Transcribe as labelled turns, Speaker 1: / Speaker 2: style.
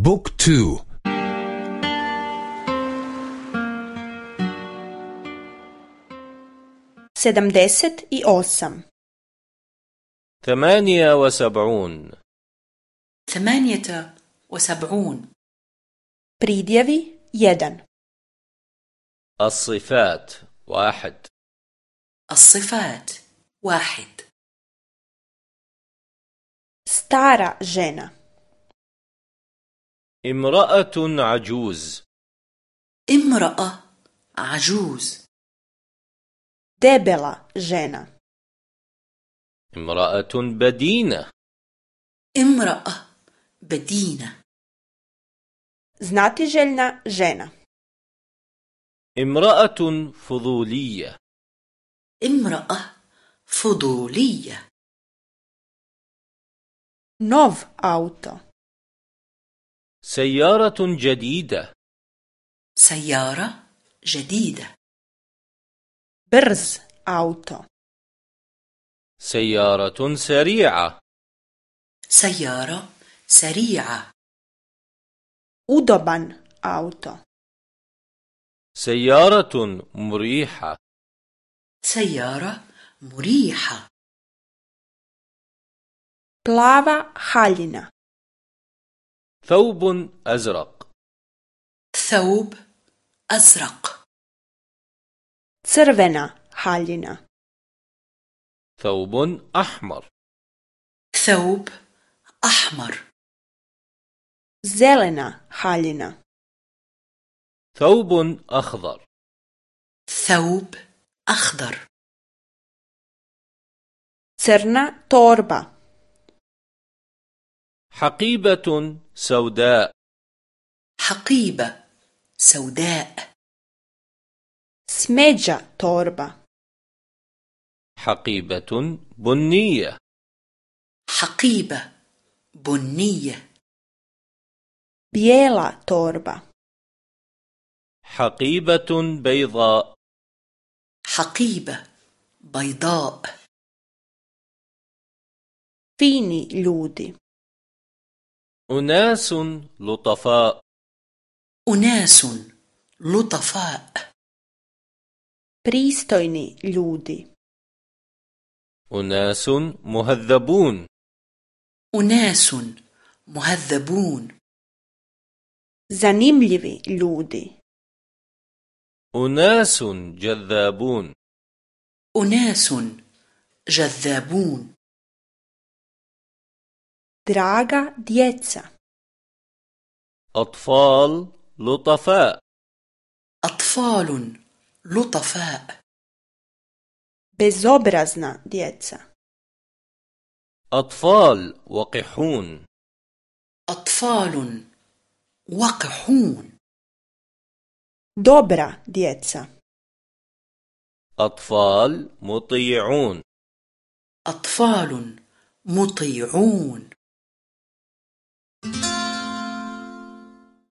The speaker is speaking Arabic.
Speaker 1: بوك تو.
Speaker 2: sedamdeset i osam
Speaker 3: ثمانية وسبعون.
Speaker 4: ثمانية وسبعون.
Speaker 2: pridjevi jedan
Speaker 3: الصفات واحد.
Speaker 4: الصفات واحد.
Speaker 2: stara žena
Speaker 3: امرأة عجوز.
Speaker 4: امرأة عجوز.
Speaker 2: debela žena
Speaker 3: امرأة بدينة.
Speaker 4: امرأة بدينة.
Speaker 2: Znatiželjna žena.
Speaker 3: امرأة فضولية.
Speaker 4: امرأة فضولية.
Speaker 2: Nov auto.
Speaker 3: سيارة جديدة.
Speaker 4: سيارة جديدة.
Speaker 2: brz auto.
Speaker 3: سيارة سريعة.
Speaker 4: سيارة سريعة.
Speaker 2: udoban auto.
Speaker 3: سيارة مريحة.
Speaker 4: سيارة مريحة.
Speaker 2: Plava haljina
Speaker 3: ثوب أزرق.
Speaker 4: ثوب أزرق.
Speaker 2: Crvena haljina.
Speaker 3: ثوب أحمر.
Speaker 4: ثوب أحمر.
Speaker 2: Zelena haljina.
Speaker 3: ثوب أخضر.
Speaker 4: ثوب أخضر.
Speaker 2: Crna torba.
Speaker 3: حقيبة سوداء.
Speaker 4: حقيبة سوداء.
Speaker 2: smeđa torba
Speaker 3: حقيبة بنية.
Speaker 4: حقيبة بنية.
Speaker 2: bijela torba
Speaker 3: حقيبة بيضاء.
Speaker 4: حقيبة بيضاء.
Speaker 2: fini ljudi
Speaker 3: أناس لطفاء.
Speaker 4: أناس لطفاء.
Speaker 2: Pristojni ljudi.
Speaker 3: أناس مهذبون.
Speaker 4: أناس مهذبون.
Speaker 2: Zanimljivi ljudi.
Speaker 3: أناس جذابون.
Speaker 4: أناس جذابون.
Speaker 2: Draga djeca.
Speaker 3: أطفال لطفاء
Speaker 4: أطفال لطفاء
Speaker 2: bezobrazna djeca.
Speaker 3: أطفال وقحون
Speaker 4: أطفال وقحون
Speaker 2: dobra djeca.
Speaker 3: أطفال مطيعون
Speaker 4: أطفال مطيعون